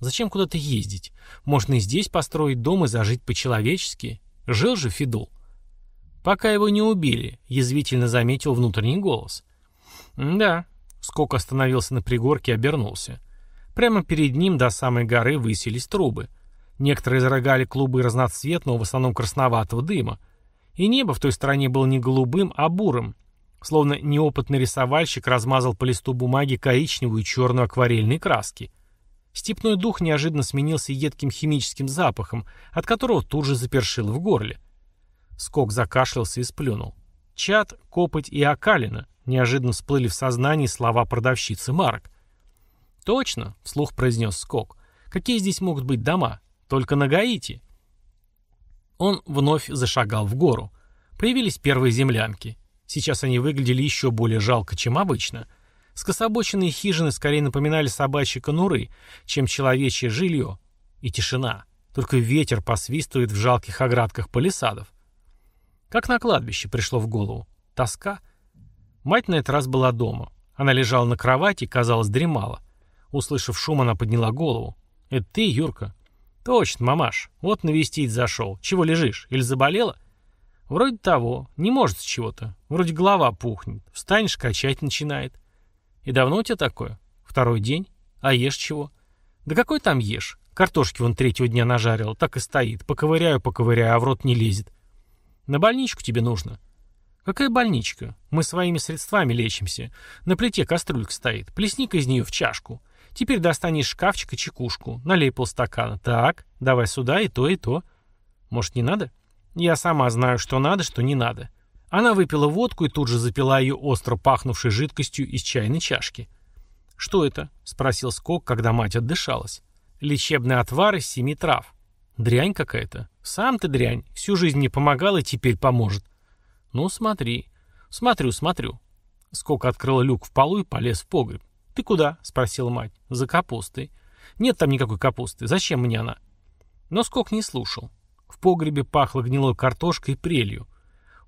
Зачем куда-то ездить? Можно и здесь построить дом и зажить по-человечески. Жил же Федул. Пока его не убили, язвительно заметил внутренний голос. Да, Скок остановился на пригорке и обернулся. Прямо перед ним до самой горы высились трубы. Некоторые изрыгали клубы разноцветного, в основном красноватого дыма. И небо в той стороне было не голубым, а бурым. Словно неопытный рисовальщик размазал по листу бумаги коричневую и черную акварельные краски. Степной дух неожиданно сменился едким химическим запахом, от которого тут же запершило в горле. Скок закашлялся и сплюнул. Чат, копоть и окалина неожиданно всплыли в сознании слова продавщицы марок. «Точно», — вслух произнес Скок. «Какие здесь могут быть дома? Только на Гаити». Он вновь зашагал в гору. Появились первые землянки. Сейчас они выглядели еще более жалко, чем обычно — Скособоченные хижины скорее напоминали собачьи конуры, чем человечье жилье. И тишина. Только ветер посвистывает в жалких оградках палисадов. Как на кладбище пришло в голову. Тоска. Мать на этот раз была дома. Она лежала на кровати и, казалось, дремала. Услышав шум, она подняла голову. «Это ты, Юрка?» «Точно, мамаш. Вот навестить зашел. Чего лежишь? Или заболела?» «Вроде того. Не может с чего-то. Вроде голова пухнет. Встанешь, качать начинает». И давно у тебя такое? Второй день? А ешь чего? Да какой там ешь? Картошки вон третьего дня нажарил, так и стоит. Поковыряю, поковыряю, а в рот не лезет. На больничку тебе нужно. Какая больничка? Мы своими средствами лечимся. На плите кастрюлька стоит. Плесни-ка из нее в чашку. Теперь достань из шкафчика чекушку. Налей полстакана. Так, давай сюда и то, и то. Может, не надо? Я сама знаю, что надо, что не надо. Она выпила водку и тут же запила ее остро пахнувшей жидкостью из чайной чашки. «Что это?» — спросил Скок, когда мать отдышалась. «Лечебный отвар из семи трав». «Дрянь какая-то. Сам ты дрянь. Всю жизнь мне помогал и теперь поможет». «Ну, смотри». «Смотрю, смотрю». Скок открыл люк в полу и полез в погреб. «Ты куда?» — спросила мать. «За капустой». «Нет там никакой капусты. Зачем мне она?» Но Скок не слушал. В погребе пахло гнилой картошкой и прелью.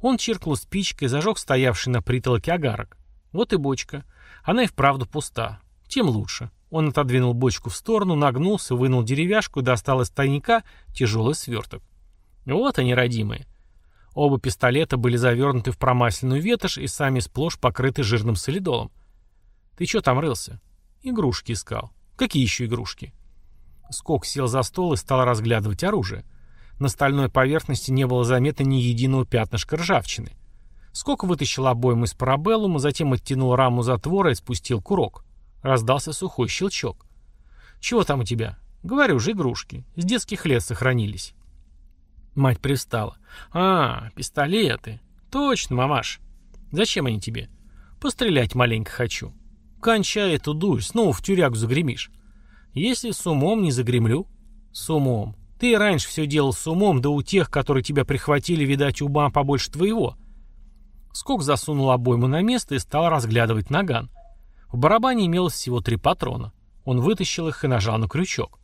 Он чиркнул спичкой, зажег стоявший на притолоке агарок. Вот и бочка. Она и вправду пуста. Тем лучше. Он отодвинул бочку в сторону, нагнулся, вынул деревяшку и достал из тайника тяжелый сверток. Вот они, родимые. Оба пистолета были завернуты в промасленную ветошь и сами сплошь покрыты жирным солидолом. «Ты что там рылся?» «Игрушки искал». «Какие еще игрушки?» Скок сел за стол и стал разглядывать оружие. На стальной поверхности не было заметно ни единого пятнышка ржавчины. Скок вытащил обойму из парабеллума, затем оттянул раму затвора и спустил курок. Раздался сухой щелчок. «Чего там у тебя?» «Говорю же, игрушки. С детских лет сохранились». Мать привстала. «А, пистолеты. Точно, мамаш. Зачем они тебе?» «Пострелять маленько хочу». «Кончай эту дурь, снова в тюрягу загремишь». «Если с умом не загремлю». «С умом. Ты раньше все делал с умом, да у тех, которые тебя прихватили, видать, ума побольше твоего. Скок засунул обойму на место и стал разглядывать наган. В барабане имелось всего три патрона. Он вытащил их и нажал на крючок.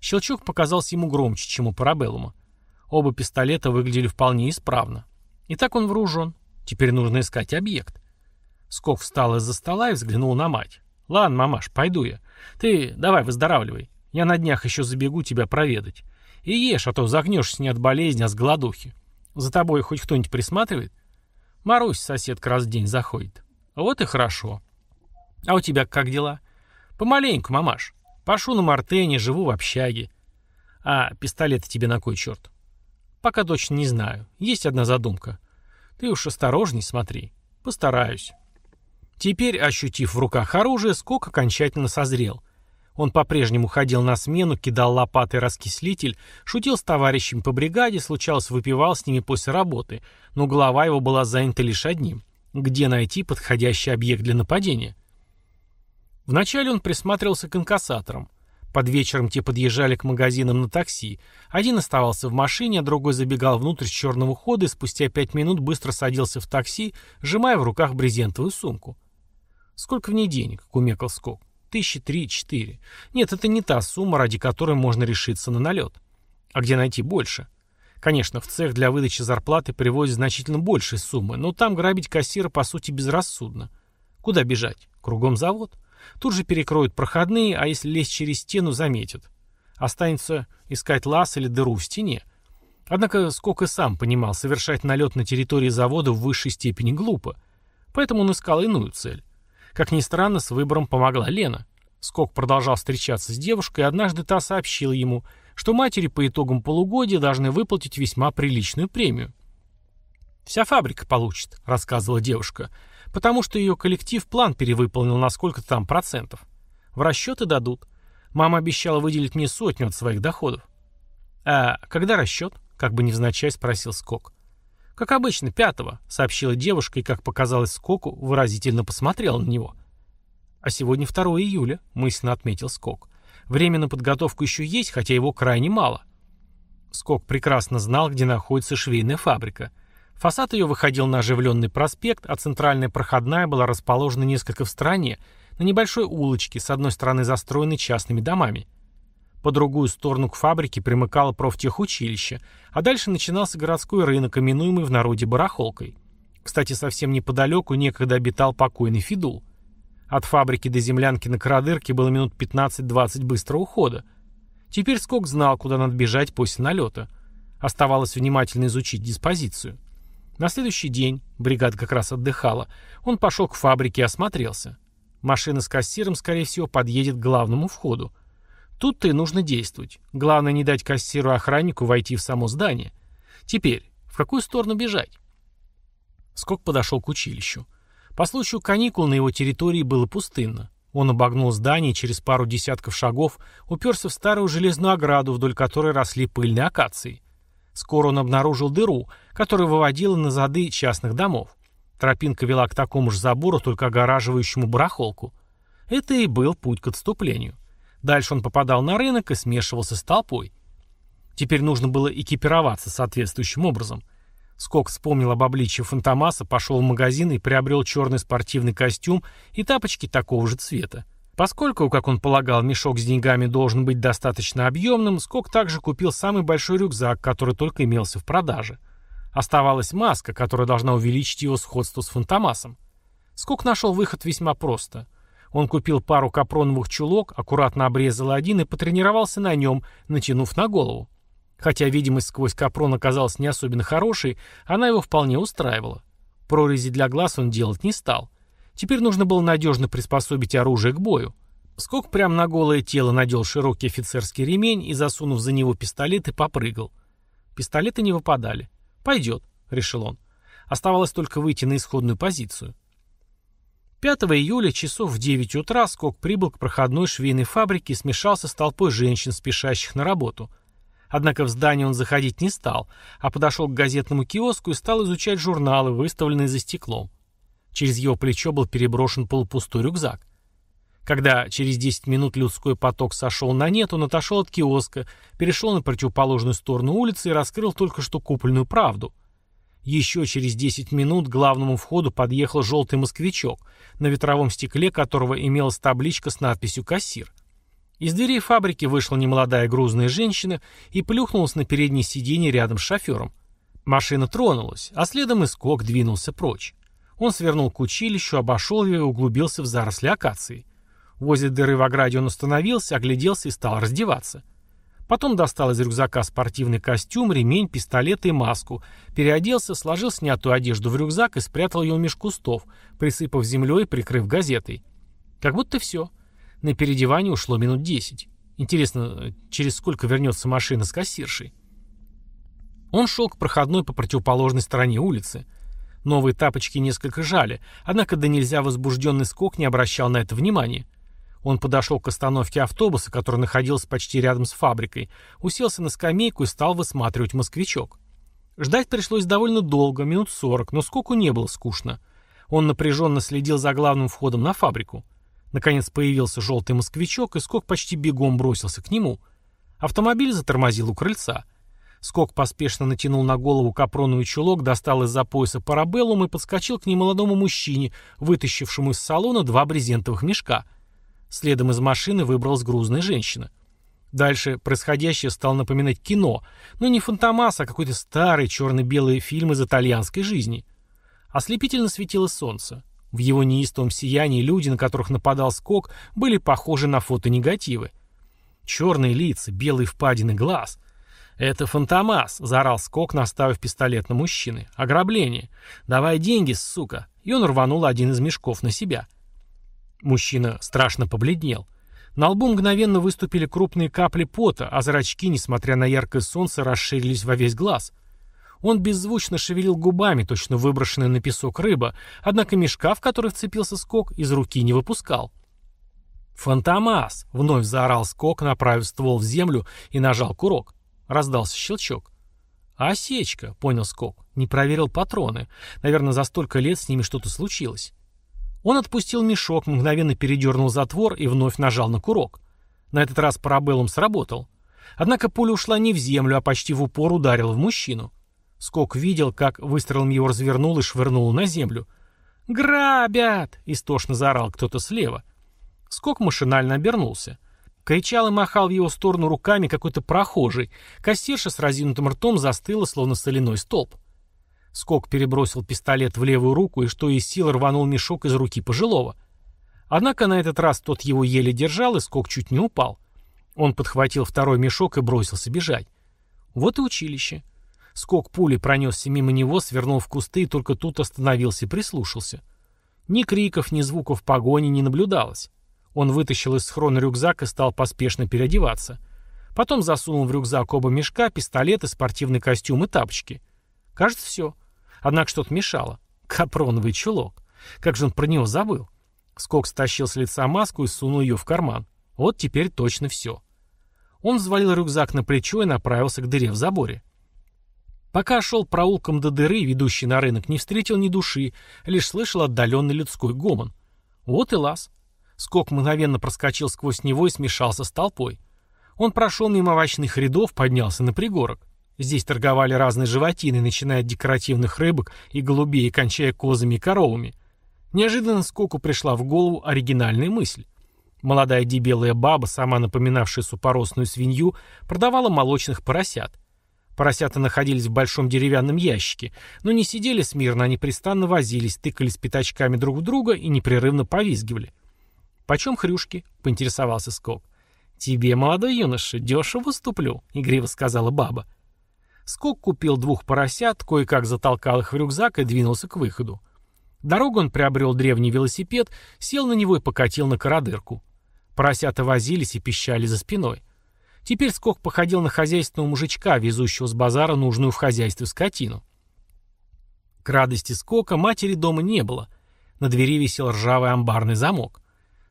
Щелчок показался ему громче, чем у парабеллума. Оба пистолета выглядели вполне исправно. И так он вооружен. Теперь нужно искать объект. Скок встал из-за стола и взглянул на мать. «Ладно, мамаш, пойду я. Ты давай выздоравливай. Я на днях еще забегу тебя проведать. И ешь, а то загнешься не от болезни, а с голодухи. За тобой хоть кто-нибудь присматривает? Марусь, соседка, раз в день заходит. Вот и хорошо. А у тебя как дела? Помаленьку, мамаш. Пашу на Мартене, живу в общаге. А пистолет тебе на кой черт? Пока точно не знаю. Есть одна задумка. Ты уж осторожней смотри. Постараюсь. Теперь, ощутив в руках оружие, скок окончательно созрел — он по-прежнему ходил на смену, кидал лопатой раскислитель, шутил с товарищами по бригаде, случалось выпивал с ними после работы, но голова его была занята лишь одним – где найти подходящий объект для нападения. Вначале он присматривался к инкассаторам. Под вечером те подъезжали к магазинам на такси. Один оставался в машине, а другой забегал внутрь с черного хода и спустя пять минут быстро садился в такси, сжимая в руках брезентовую сумку. «Сколько в ней денег?» — кумекал Скок. Тысячи три-четыре. Нет, это не та сумма, ради которой можно решиться на налет. А где найти больше? Конечно, в цех для выдачи зарплаты привозят значительно большие суммы, но там грабить кассира по сути безрассудно. Куда бежать? Кругом завод. Тут же перекроют проходные, а если лезть через стену, заметят. Останется искать лаз или дыру в стене. Однако Скок и сам понимал, совершать налет на территории завода в высшей степени глупо. Поэтому он искал иную цель. Как ни странно, с выбором помогла Лена. Скок продолжал встречаться с девушкой, и однажды та сообщила ему, что матери по итогам полугодия должны выплатить весьма приличную премию. «Вся фабрика получит», — рассказывала девушка, «потому что ее коллектив план перевыполнил на сколько-то там процентов. В расчеты дадут. Мама обещала выделить мне сотню от своих доходов». «А когда расчет?» — как бы невзначай спросил Скок. «Как обычно, пятого», — сообщила девушка и, как показалось Скоку, выразительно посмотрела на него. «А сегодня 2 июля», — мысленно отметил Скок. «Время на подготовку еще есть, хотя его крайне мало». Скок прекрасно знал, где находится швейная фабрика — Фасад ее выходил на оживленный проспект, а центральная проходная была расположена несколько в стороне, на небольшой улочке, с одной стороны застроенной частными домами. По другую сторону к фабрике примыкало профтехучилище, а дальше начинался городской рынок, именуемый в народе барахолкой. Кстати, совсем неподалеку некогда обитал покойный Фидул. От фабрики до землянки на Карадырке было минут 15-20 быстрого ухода. Теперь Скок знал, куда надо бежать после налета. Оставалось внимательно изучить диспозицию. На следующий день, бригада как раз отдыхала, он пошел к фабрике и осмотрелся. Машина с кассиром, скорее всего, подъедет к главному входу. Тут-то и нужно действовать. Главное не дать кассиру и охраннику войти в само здание. Теперь, в какую сторону бежать? Скок подошел к училищу. По случаю каникул на его территории было пустынно. Он обогнул здание и через пару десятков шагов уперся в старую железную ограду, вдоль которой росли пыльные акации. Скоро он обнаружил дыру, которая выводила на зады частных домов. Тропинка вела к такому же забору, только огораживающему барахолку. Это и был путь к отступлению. Дальше он попадал на рынок и смешивался с толпой. Теперь нужно было экипироваться соответствующим образом. Скок вспомнил об обличии Фантомаса, пошел в магазин и приобрел черный спортивный костюм и тапочки такого же цвета. Поскольку, как он полагал, мешок с деньгами должен быть достаточно объемным, Скок также купил самый большой рюкзак, который только имелся в продаже. Оставалась маска, которая должна увеличить его сходство с Фантомасом. Скок нашел выход весьма просто. Он купил пару капроновых чулок, аккуратно обрезал один и потренировался на нем, натянув на голову. Хотя видимость сквозь капрон оказалась не особенно хорошей, она его вполне устраивала. Прорези для глаз он делать не стал. Теперь нужно было надежно приспособить оружие к бою. Скок прямо на голое тело надел широкий офицерский ремень и, засунув за него пистолет, и попрыгал. Пистолеты не выпадали. «Пойдет», — решил он. Оставалось только выйти на исходную позицию. 5 июля часов в 9 утра Скок прибыл к проходной швейной фабрике и смешался с толпой женщин, спешащих на работу. Однако в здание он заходить не стал, а подошел к газетному киоску и стал изучать журналы, выставленные за стеклом. Через его плечо был переброшен полупустой рюкзак. Когда через 10 минут людской поток сошел на нет, он отошел от киоска, перешел на противоположную сторону улицы и раскрыл только что купленную правду. Еще через 10 минут к главному входу подъехал желтый москвичок, на ветровом стекле которого имелась табличка с надписью «Кассир». Из дверей фабрики вышла немолодая грузная женщина и плюхнулась на переднее сиденье рядом с шофером. Машина тронулась, а следом и скок двинулся прочь. Он свернул к училищу, обошел его и углубился в заросли акации. Возле дыры в ограде он остановился, огляделся и стал раздеваться. Потом достал из рюкзака спортивный костюм, ремень, пистолет и маску, переоделся, сложил снятую одежду в рюкзак и спрятал ее меж кустов, присыпав землей и прикрыв газетой. Как будто все. На переодевание ушло минут десять. Интересно, через сколько вернется машина с кассиршей? Он шел к проходной по противоположной стороне улицы. Новые тапочки несколько жали, однако да нельзя возбужденный скок не обращал на это внимания. Он подошел к остановке автобуса, который находился почти рядом с фабрикой, уселся на скамейку и стал высматривать москвичок. Ждать пришлось довольно долго, минут сорок, но скоку не было скучно. Он напряженно следил за главным входом на фабрику. Наконец появился желтый москвичок, и скок почти бегом бросился к нему. Автомобиль затормозил у крыльца. Скок поспешно натянул на голову капроновый чулок, достал из-за пояса парабеллум и подскочил к немолодому мужчине, вытащившему из салона два брезентовых мешка. Следом из машины выбралась грузная женщина. Дальше происходящее стало напоминать кино, но не фантомас, а какой-то старый черно-белый фильм из итальянской жизни. Ослепительно светило солнце. В его неистовом сиянии люди, на которых нападал скок, были похожи на фотонегативы. Черные лица, белые впадины глаз. «Это Фантомас!» — заорал Скок, наставив пистолет на мужчины. «Ограбление! Давай деньги, сука!» И он рванул один из мешков на себя. Мужчина страшно побледнел. На лбу мгновенно выступили крупные капли пота, а зрачки, несмотря на яркое солнце, расширились во весь глаз. Он беззвучно шевелил губами, точно выброшенная на песок рыба, однако мешка, в который вцепился Скок, из руки не выпускал. «Фантомас!» — вновь заорал Скок, направив ствол в землю и нажал курок. Раздался щелчок. «Осечка», — понял Скок. Не проверил патроны. Наверное, за столько лет с ними что-то случилось. Он отпустил мешок, мгновенно передернул затвор и вновь нажал на курок. На этот раз парабеллум сработал. Однако пуля ушла не в землю, а почти в упор ударила в мужчину. Скок видел, как выстрелом его развернул и швырнул на землю. «Грабят!» — истошно заорал кто-то слева. Скок машинально обернулся. Кричал и махал в его сторону руками какой-то прохожий. Кассирша с разинутым ртом застыла, словно соляной столб. Скок перебросил пистолет в левую руку и что из сил рванул мешок из руки пожилого. Однако на этот раз тот его еле держал, и Скок чуть не упал. Он подхватил второй мешок и бросился бежать. Вот и училище. Скок пули пронесся мимо него, свернул в кусты и только тут остановился и прислушался. Ни криков, ни звуков погони не наблюдалось. Он вытащил из схрона рюкзак и стал поспешно переодеваться. Потом засунул в рюкзак оба мешка, пистолет и спортивный костюм и тапочки. Кажется, все. Однако что-то мешало. Капроновый чулок. Как же он про него забыл? Скок стащил с лица маску и сунул ее в карман. Вот теперь точно все. Он взвалил рюкзак на плечо и направился к дыре в заборе. Пока шел проулком до дыры, ведущей на рынок, не встретил ни души, лишь слышал отдаленный людской гомон. Вот и лаз. Скок мгновенно проскочил сквозь него и смешался с толпой. Он прошел мимо овощных рядов, поднялся на пригорок. Здесь торговали разной животиной, начиная от декоративных рыбок и голубей, кончая козами и коровами. Неожиданно Скоку пришла в голову оригинальная мысль. Молодая дебелая баба, сама напоминавшая супоросную свинью, продавала молочных поросят. Поросята находились в большом деревянном ящике, но не сидели смирно, они пристанно возились, тыкались пятачками друг в друга и непрерывно повизгивали. «Почем хрюшки?» — поинтересовался Скок. «Тебе, молодой юноша, дешево уступлю», — игриво сказала баба. Скок купил двух поросят, кое-как затолкал их в рюкзак и двинулся к выходу. Дорогу он приобрел древний велосипед, сел на него и покатил на кородырку. Поросята возились и пищали за спиной. Теперь Скок походил на хозяйственного мужичка, везущего с базара нужную в хозяйстве скотину. К радости Скока матери дома не было. На двери висел ржавый амбарный замок.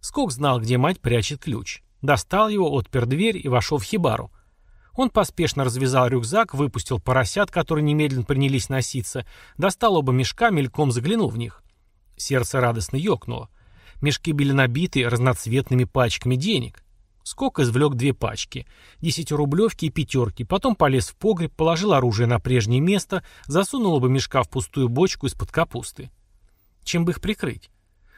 Скок знал, где мать прячет ключ. Достал его, отпер дверь и вошел в хибару. Он поспешно развязал рюкзак, выпустил поросят, которые немедленно принялись носиться, достал оба мешка, мельком заглянул в них. Сердце радостно ёкнуло. Мешки были набиты разноцветными пачками денег. Скок извлек две пачки, десятирублевки и пятерки, потом полез в погреб, положил оружие на прежнее место, засунул оба мешка в пустую бочку из-под капусты. Чем бы их прикрыть?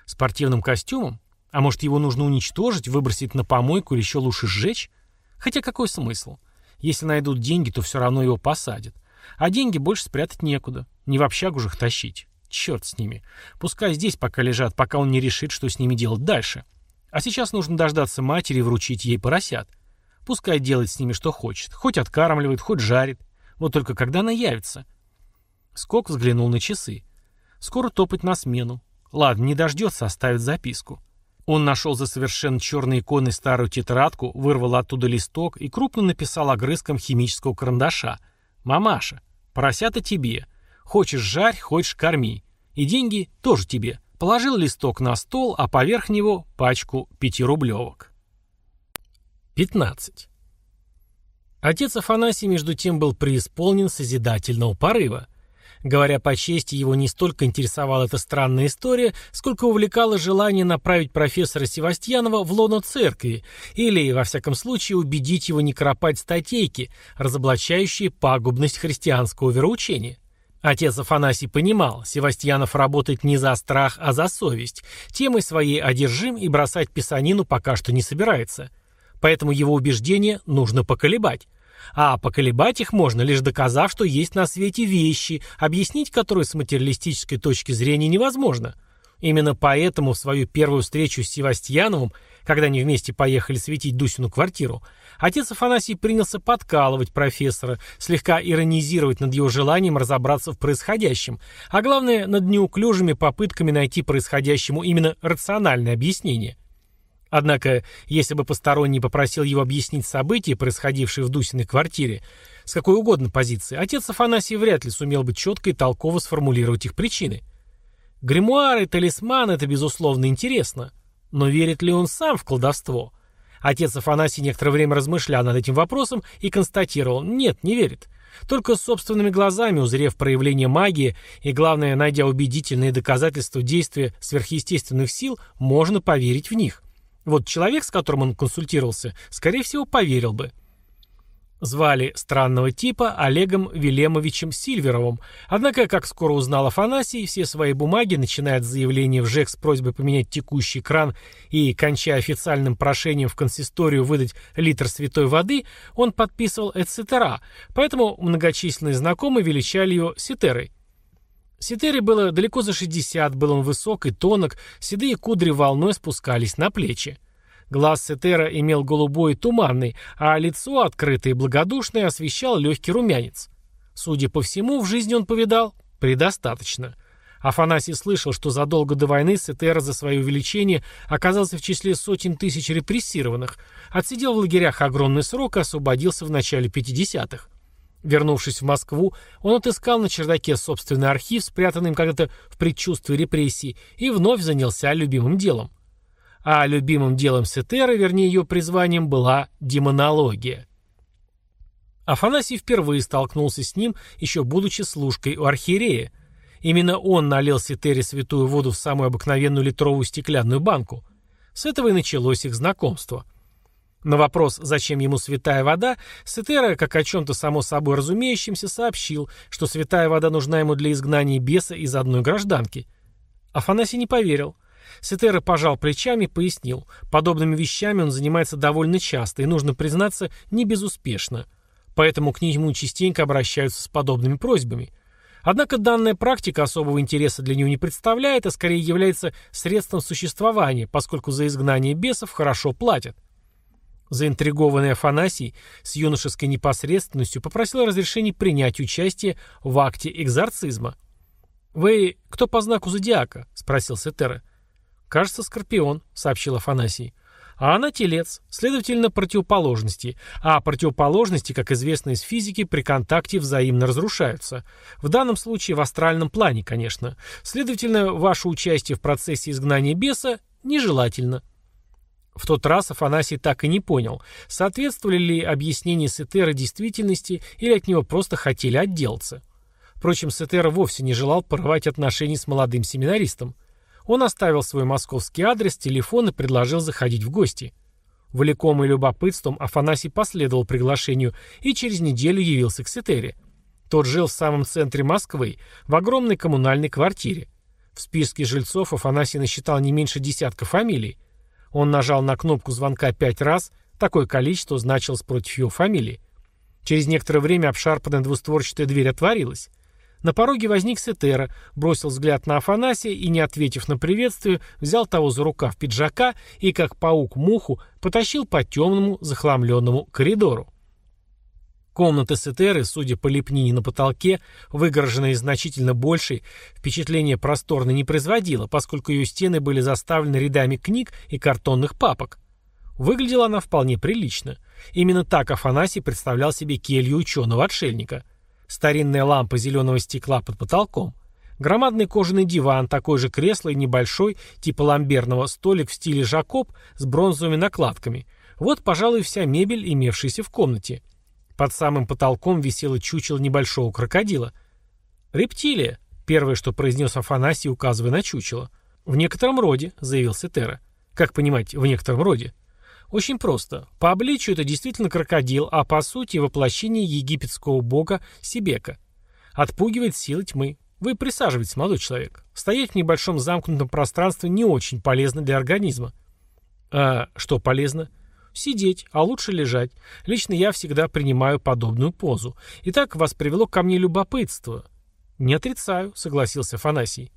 Спортивным костюмом? А может его нужно уничтожить, выбросить на помойку или еще лучше сжечь? Хотя какой смысл? Если найдут деньги, то все равно его посадят. А деньги больше спрятать некуда. Не в общагу же их тащить. Черт с ними. Пускай здесь пока лежат, пока он не решит, что с ними делать дальше. А сейчас нужно дождаться матери и вручить ей поросят. Пускай делает с ними что хочет. Хоть откармливает, хоть жарит. Вот только когда она явится? Скок взглянул на часы. Скоро топать на смену. Ладно, не дождется, оставит записку. Он нашел за совершенно черной иконой старую тетрадку, вырвал оттуда листок и крупно написал огрызком химического карандаша. «Мамаша, поросята тебе. Хочешь жарь, хочешь корми. И деньги тоже тебе». Положил листок на стол, а поверх него пачку пятирублевок. 15. Отец Афанасий, между тем, был преисполнен созидательного порыва. Говоря по чести, его не столько интересовала эта странная история, сколько увлекало желание направить профессора Севастьянова в лоно церкви или, во всяком случае, убедить его не кропать статейки, разоблачающие пагубность христианского вероучения. Отец Афанасий понимал, Севастьянов работает не за страх, а за совесть, темой своей одержим и бросать писанину пока что не собирается. Поэтому его убеждения нужно поколебать. А поколебать их можно, лишь доказав, что есть на свете вещи, объяснить которые с материалистической точки зрения невозможно. Именно поэтому в свою первую встречу с Севастьяновым, когда они вместе поехали светить Дусину квартиру, отец Афанасий принялся подкалывать профессора, слегка иронизировать над его желанием разобраться в происходящем, а главное, над неуклюжими попытками найти происходящему именно рациональное объяснение. Однако, если бы посторонний попросил его объяснить события, происходившие в Дусиной квартире, с какой угодно позиции, отец Афанасий вряд ли сумел бы четко и толково сформулировать их причины. Гримуары, талисман — это, безусловно, интересно. Но верит ли он сам в колдовство? Отец Афанасий некоторое время размышлял над этим вопросом и констатировал – нет, не верит. Только собственными глазами, узрев проявление магии и, главное, найдя убедительные доказательства действия сверхъестественных сил, можно поверить в них. Вот человек, с которым он консультировался, скорее всего, поверил бы – Звали странного типа Олегом Велемовичем Сильверовым, однако, как скоро узнал Афанасий, все свои бумаги, начиная от заявления в ЖЭК с просьбой поменять текущий кран и кончая официальным прошением в консисторию выдать литр святой воды, он подписывал «эцетера», поэтому многочисленные знакомые величали его Ситерой. Ситере было далеко за 60, был он высок и тонок, седые кудри волной спускались на плечи. Глаз Сетера имел голубой и туманный, а лицо, открытое и благодушное, освещал легкий румянец. Судя по всему, в жизни он повидал предостаточно. Афанасий слышал, что задолго до войны Сетера за свое увеличение оказался в числе сотен тысяч репрессированных, отсидел в лагерях огромный срок и освободился в начале 50-х. Вернувшись в Москву, он отыскал на чердаке собственный архив, спрятанный им когда-то в предчувствии репрессий, и вновь занялся любимым делом – а любимым делом Сетеры, вернее ее призванием, была демонология. Афанасий впервые столкнулся с ним, еще будучи служкой у архиерея. Именно он налил Сетере святую воду в самую обыкновенную литровую стеклянную банку. С этого и началось их знакомство. На вопрос, зачем ему святая вода, Сетера, как о чем-то само собой разумеющемся, сообщил, что святая вода нужна ему для изгнания беса из одной гражданки. Афанасий не поверил. Сетера пожал плечами и пояснил. Подобными вещами он занимается довольно часто и, нужно признаться, не безуспешно. Поэтому к нему частенько обращаются с подобными просьбами. Однако данная практика особого интереса для него не представляет, а скорее является средством существования, поскольку за изгнание бесов хорошо платят. Заинтригованный Афанасий с юношеской непосредственностью попросил разрешения принять участие в акте экзорцизма. «Вы кто по знаку зодиака?» – спросил Сетера. «Кажется, Скорпион», — сообщил Афанасий. А она телец, следовательно, противоположности. А противоположности, как известно из физики, при контакте взаимно разрушаются. В данном случае в астральном плане, конечно. Следовательно, ваше участие в процессе изгнания беса нежелательно. В тот раз Афанасий так и не понял, соответствовали ли объяснения Сетера действительности или от него просто хотели отделаться. Впрочем, Сетера вовсе не желал порвать отношения с молодым семинаристом. Он оставил свой московский адрес, телефон и предложил заходить в гости. Влекомый любопытством, Афанасий последовал приглашению и через неделю явился к Сетере. Тот жил в самом центре Москвы, в огромной коммунальной квартире. В списке жильцов Афанасий насчитал не меньше десятка фамилий. Он нажал на кнопку звонка пять раз, такое количество значилось против его фамилии. Через некоторое время обшарпанная двустворчатая дверь отворилась. На пороге возник Сетера, бросил взгляд на Афанасия и, не ответив на приветствие, взял того за рукав пиджака и, как паук муху, потащил по темному захламленному коридору. Комната Сетеры, судя по лепнине на потолке, выгороженная значительно большей, впечатление просторно не производила, поскольку ее стены были заставлены рядами книг и картонных папок. Выглядела она вполне прилично. Именно так Афанасий представлял себе келью ученого-отшельника – Старинная лампа зеленого стекла под потолком. Громадный кожаный диван, такой же кресло и небольшой, типа ламберного, столик в стиле Жакоб с бронзовыми накладками. Вот, пожалуй, вся мебель, имевшаяся в комнате. Под самым потолком висело чучело небольшого крокодила. «Рептилия», — первое, что произнес Афанасий, указывая на чучело. «В некотором роде», — заявил Сетера. «Как понимать, в некотором роде?» Очень просто. По обличию это действительно крокодил, а по сути воплощение египетского бога Сибека. Отпугивает силы тьмы. Вы присаживайтесь, молодой человек. Стоять в небольшом замкнутом пространстве не очень полезно для организма. А что полезно? Сидеть, а лучше лежать. Лично я всегда принимаю подобную позу. Итак, вас привело ко мне любопытство. Не отрицаю, согласился Фанасий.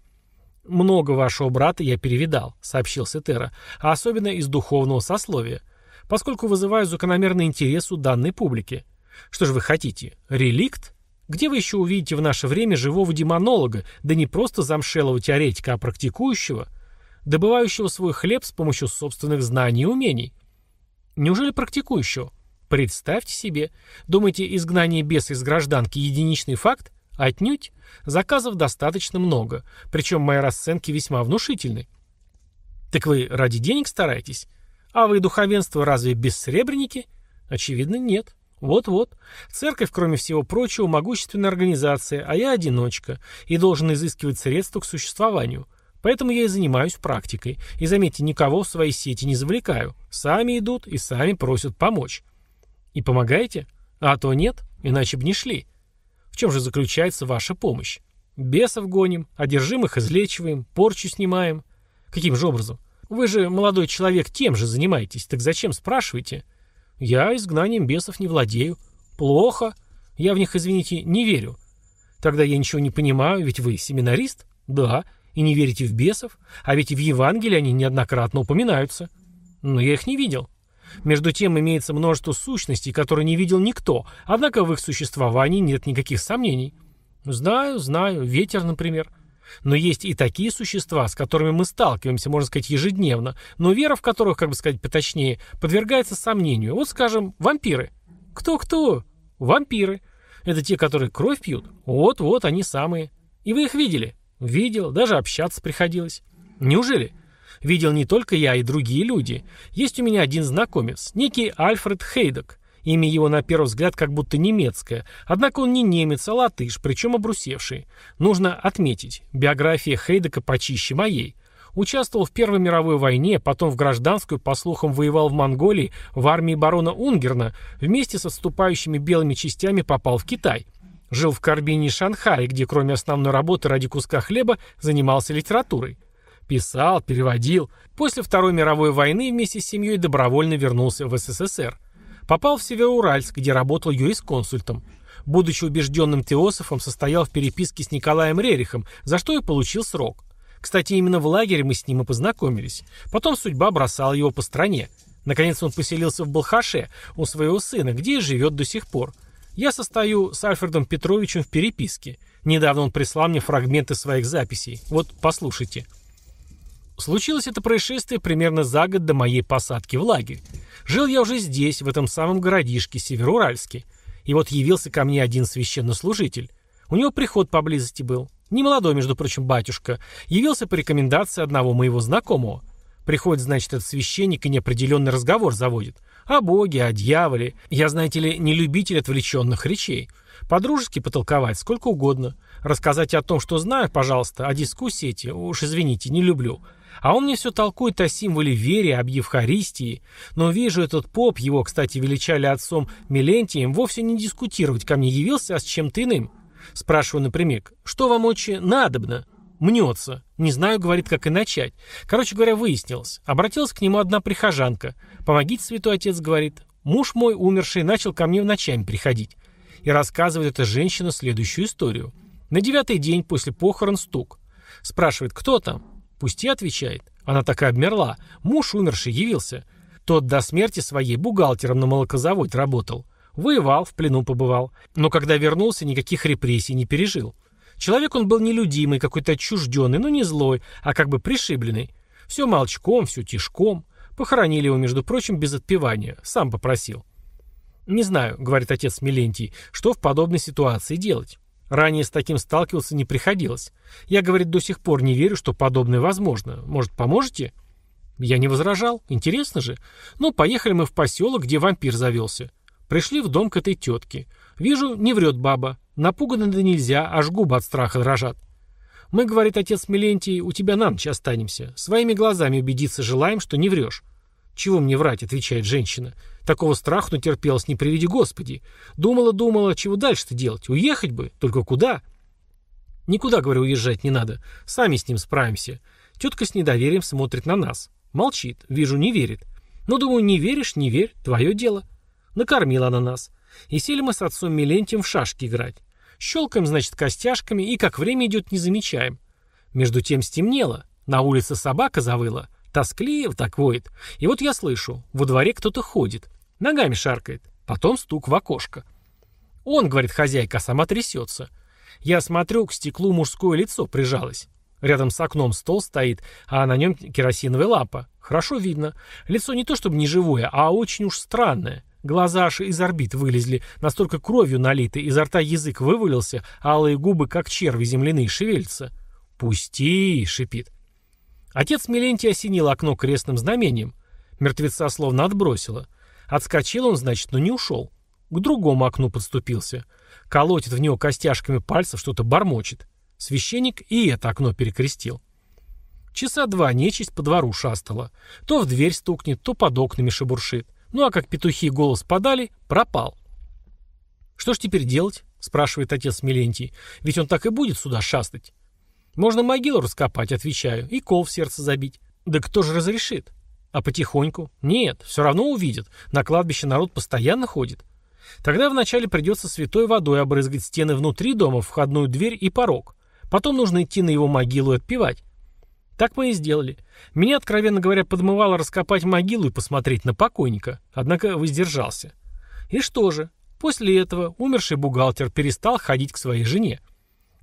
«Много вашего брата я перевидал», — сообщил Сетера, «а особенно из духовного сословия, поскольку вызываю закономерный интерес у данной публики. Что же вы хотите? Реликт? Где вы еще увидите в наше время живого демонолога, да не просто замшелого теоретика, а практикующего, добывающего свой хлеб с помощью собственных знаний и умений? Неужели практикующего? Представьте себе. Думаете, изгнание беса из гражданки – единичный факт? Отнюдь. Заказов достаточно много, причем мои расценки весьма внушительны. Так вы ради денег стараетесь? А вы, духовенство, разве бессребреники? Очевидно, нет. Вот-вот. Церковь, кроме всего прочего, могущественная организация, а я одиночка и должен изыскивать средства к существованию. Поэтому я и занимаюсь практикой. И заметьте, никого в свои сети не завлекаю. Сами идут и сами просят помочь. И помогаете? А то нет, иначе бы не шли. В чем же заключается ваша помощь? Бесов гоним, одержимых излечиваем, порчу снимаем. Каким же образом? Вы же, молодой человек, тем же занимаетесь, так зачем спрашиваете? Я изгнанием бесов не владею. Плохо. Я в них, извините, не верю. Тогда я ничего не понимаю, ведь вы семинарист? Да. И не верите в бесов? А ведь в Евангелии они неоднократно упоминаются. Но я их не видел. Между тем имеется множество сущностей, которые не видел никто, однако в их существовании нет никаких сомнений. Знаю, знаю, ветер, например. Но есть и такие существа, с которыми мы сталкиваемся, можно сказать, ежедневно, но вера в которых, как бы сказать поточнее, подвергается сомнению. Вот, скажем, вампиры. Кто-кто? Вампиры. Это те, которые кровь пьют? Вот-вот, они самые. И вы их видели? Видел, даже общаться приходилось. Неужели? Видел не только я и другие люди. Есть у меня один знакомец, некий Альфред Хейдек. Имя его на первый взгляд как будто немецкое, однако он не немец, а латыш, причем обрусевший. Нужно отметить, биография Хейдека почище моей. Участвовал в Первой мировой войне, потом в гражданскую, по слухам, воевал в Монголии, в армии барона Унгерна, вместе со вступающими белыми частями попал в Китай. Жил в Карбине и Шанхае, где кроме основной работы ради куска хлеба занимался литературой. Писал, переводил. После Второй мировой войны вместе с семьей добровольно вернулся в СССР. Попал в Североуральск, где работал юрисконсультом. Будучи убежденным теософом, состоял в переписке с Николаем Рерихом, за что и получил срок. Кстати, именно в лагере мы с ним и познакомились. Потом судьба бросала его по стране. Наконец он поселился в Балхаше у своего сына, где и живет до сих пор. Я состою с Альфредом Петровичем в переписке. Недавно он прислал мне фрагменты своих записей. Вот, послушайте. Случилось это происшествие примерно за год до моей посадки в лагерь. Жил я уже здесь, в этом самом городишке, Североуральске. И вот явился ко мне один священнослужитель. У него приход поблизости был. Немолодой, между прочим, батюшка. Явился по рекомендации одного моего знакомого. Приходит, значит, этот священник и неопределенный разговор заводит. О Боге, о дьяволе. Я, знаете ли, не любитель отвлеченных речей. По-дружески потолковать сколько угодно. Рассказать о том, что знаю, пожалуйста, о дискуссии эти, уж извините, не люблю. А он мне все толкует о символе веры, об Евхаристии. Но вижу, этот поп, его, кстати, величали отцом Милентием, вовсе не дискутировать ко мне явился, а с чем-то иным. Спрашиваю напрямик, что вам, отче, надобно? Мнется. Не знаю, говорит, как и начать. Короче говоря, выяснилось. Обратилась к нему одна прихожанка. «Помогите, святой отец», говорит. Муж мой, умерший, начал ко мне ночами приходить. И рассказывает эта женщина следующую историю. На девятый день после похорон стук. Спрашивает, кто там? Пусти, отвечает. Она так и обмерла. Муж умерший явился. Тот до смерти своей бухгалтером на молокозаводе работал. Воевал, в плену побывал. Но когда вернулся, никаких репрессий не пережил. Человек он был нелюдимый, какой-то отчужденный, но не злой, а как бы пришибленный. Все молчком, все тишком. Похоронили его, между прочим, без отпевания. Сам попросил. «Не знаю», — говорит отец Милентий, — «что в подобной ситуации делать?» Ранее с таким сталкиваться не приходилось. Я, говорит, до сих пор не верю, что подобное возможно. Может, поможете? Я не возражал. Интересно же. Ну, поехали мы в поселок, где вампир завелся. Пришли в дом к этой тетке. Вижу, не врет баба. Напугана да нельзя, аж губы от страха дрожат. Мы, говорит отец Милентий, у тебя на ночь останемся. Своими глазами убедиться желаем, что не врешь. Чего мне врать, отвечает женщина. Такого страха натерпелась, не приведи Господи. Думала-думала, чего дальше-то делать? Уехать бы? Только куда? Никуда, говорю, уезжать не надо. Сами с ним справимся. Тетка с недоверием смотрит на нас. Молчит. Вижу, не верит. Ну, думаю, не веришь, не верь. Твое дело. Накормила она нас. И сели мы с отцом Милентием в шашки играть. Щелкаем, значит, костяшками, и как время идет, не замечаем. Между тем стемнело. На улице собака завыла. Тоскливо так воет. И вот я слышу, во дворе кто-то ходит. Ногами шаркает. Потом стук в окошко. «Он», — говорит хозяйка, сама трясется. Я смотрю, к стеклу мужское лицо прижалось. Рядом с окном стол стоит, а на нем керосиновая лампа. Хорошо видно. Лицо не то чтобы не живое, а очень уж странное. Глаза аж из орбит вылезли, настолько кровью налиты, изо рта язык вывалился, а алые губы, как черви земляные, шевелятся. «Пусти!» — шипит. Отец Милентий осенил окно крестным знамением. Мертвеца словно отбросило. Отскочил он, значит, но не ушел. К другому окну подступился. Колотит в него костяшками пальцев, что-то бормочет. Священник и это окно перекрестил. Часа два нечисть по двору шастала. То в дверь стукнет, то под окнами шебуршит. Ну а как петухи голос подали, пропал. «Что ж теперь делать?» — спрашивает отец Милентий. «Ведь он так и будет сюда шастать». «Можно могилу раскопать», — отвечаю, — «и кол в сердце забить». «Да кто же разрешит?» «А потихоньку?» «Нет, все равно увидят. На кладбище народ постоянно ходит». Тогда вначале придется святой водой обрызгать стены внутри дома, входную дверь и порог. Потом нужно идти на его могилу и отпевать. Так мы и сделали. Меня, откровенно говоря, подмывало раскопать могилу и посмотреть на покойника, однако воздержался. И что же? После этого умерший бухгалтер перестал ходить к своей жене.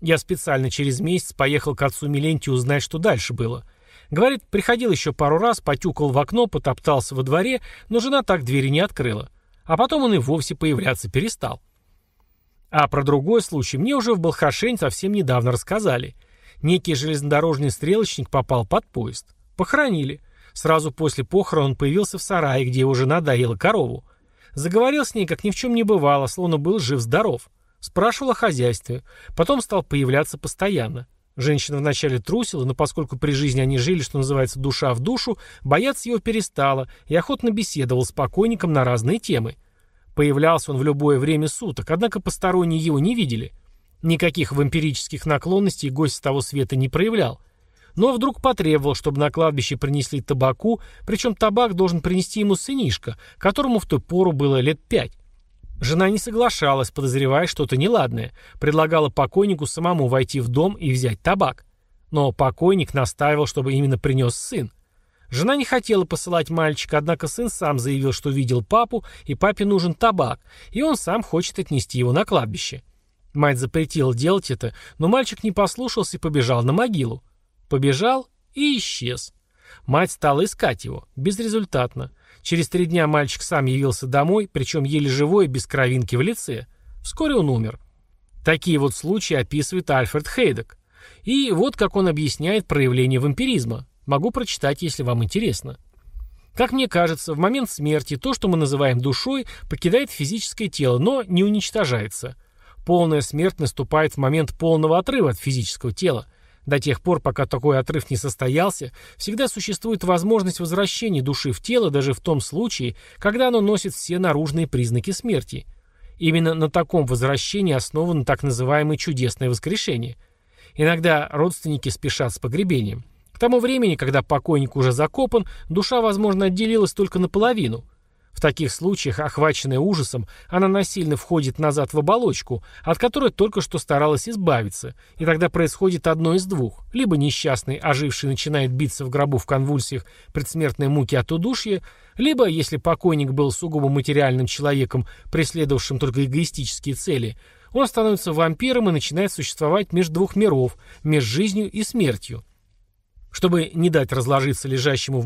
Я специально через месяц поехал к отцу Милентию узнать, что дальше было. Говорит, приходил еще пару раз, потюкал в окно, потоптался во дворе, но жена так двери не открыла. А потом он и вовсе появляться перестал. А про другой случай мне уже в Балхашень совсем недавно рассказали. Некий железнодорожный стрелочник попал под поезд. Похоронили. Сразу после похорон он появился в сарае, где его жена доела корову. Заговорил с ней, как ни в чем не бывало, словно был жив-здоров. Спрашивал о хозяйстве. Потом стал появляться постоянно. Женщина вначале трусила, но поскольку при жизни они жили, что называется, душа в душу, бояться его перестала и охотно беседовал с покойником на разные темы. Появлялся он в любое время суток, однако посторонние его не видели. Никаких вампирических наклонностей гость с того света не проявлял. Но вдруг потребовал, чтобы на кладбище принесли табаку, причем табак должен принести ему сынишка, которому в ту пору было лет пять. Жена не соглашалась, подозревая что-то неладное, предлагала покойнику самому войти в дом и взять табак. Но покойник настаивал, чтобы именно принес сын. Жена не хотела посылать мальчика, однако сын сам заявил, что видел папу, и папе нужен табак, и он сам хочет отнести его на кладбище. Мать запретила делать это, но мальчик не послушался и побежал на могилу. Побежал и исчез. Мать стала искать его, безрезультатно. Через три дня мальчик сам явился домой, причем еле живой, без кровинки в лице. Вскоре он умер. Такие вот случаи описывает Альфред Хейдек. И вот как он объясняет проявление вампиризма. Могу прочитать, если вам интересно. Как мне кажется, в момент смерти то, что мы называем душой, покидает физическое тело, но не уничтожается. Полная смерть наступает в момент полного отрыва от физического тела. До тех пор, пока такой отрыв не состоялся, всегда существует возможность возвращения души в тело даже в том случае, когда оно носит все наружные признаки смерти. Именно на таком возвращении основано так называемое чудесное воскрешение. Иногда родственники спешат с погребением. К тому времени, когда покойник уже закопан, душа, возможно, отделилась только наполовину – в таких случаях, охваченная ужасом, она насильно входит назад в оболочку, от которой только что старалась избавиться, и тогда происходит одно из двух. Либо несчастный, оживший, начинает биться в гробу в конвульсиях предсмертной муки от удушья, либо, если покойник был сугубо материальным человеком, преследовавшим только эгоистические цели, он становится вампиром и начинает существовать между двух миров, между жизнью и смертью. Чтобы не дать разложиться лежащему в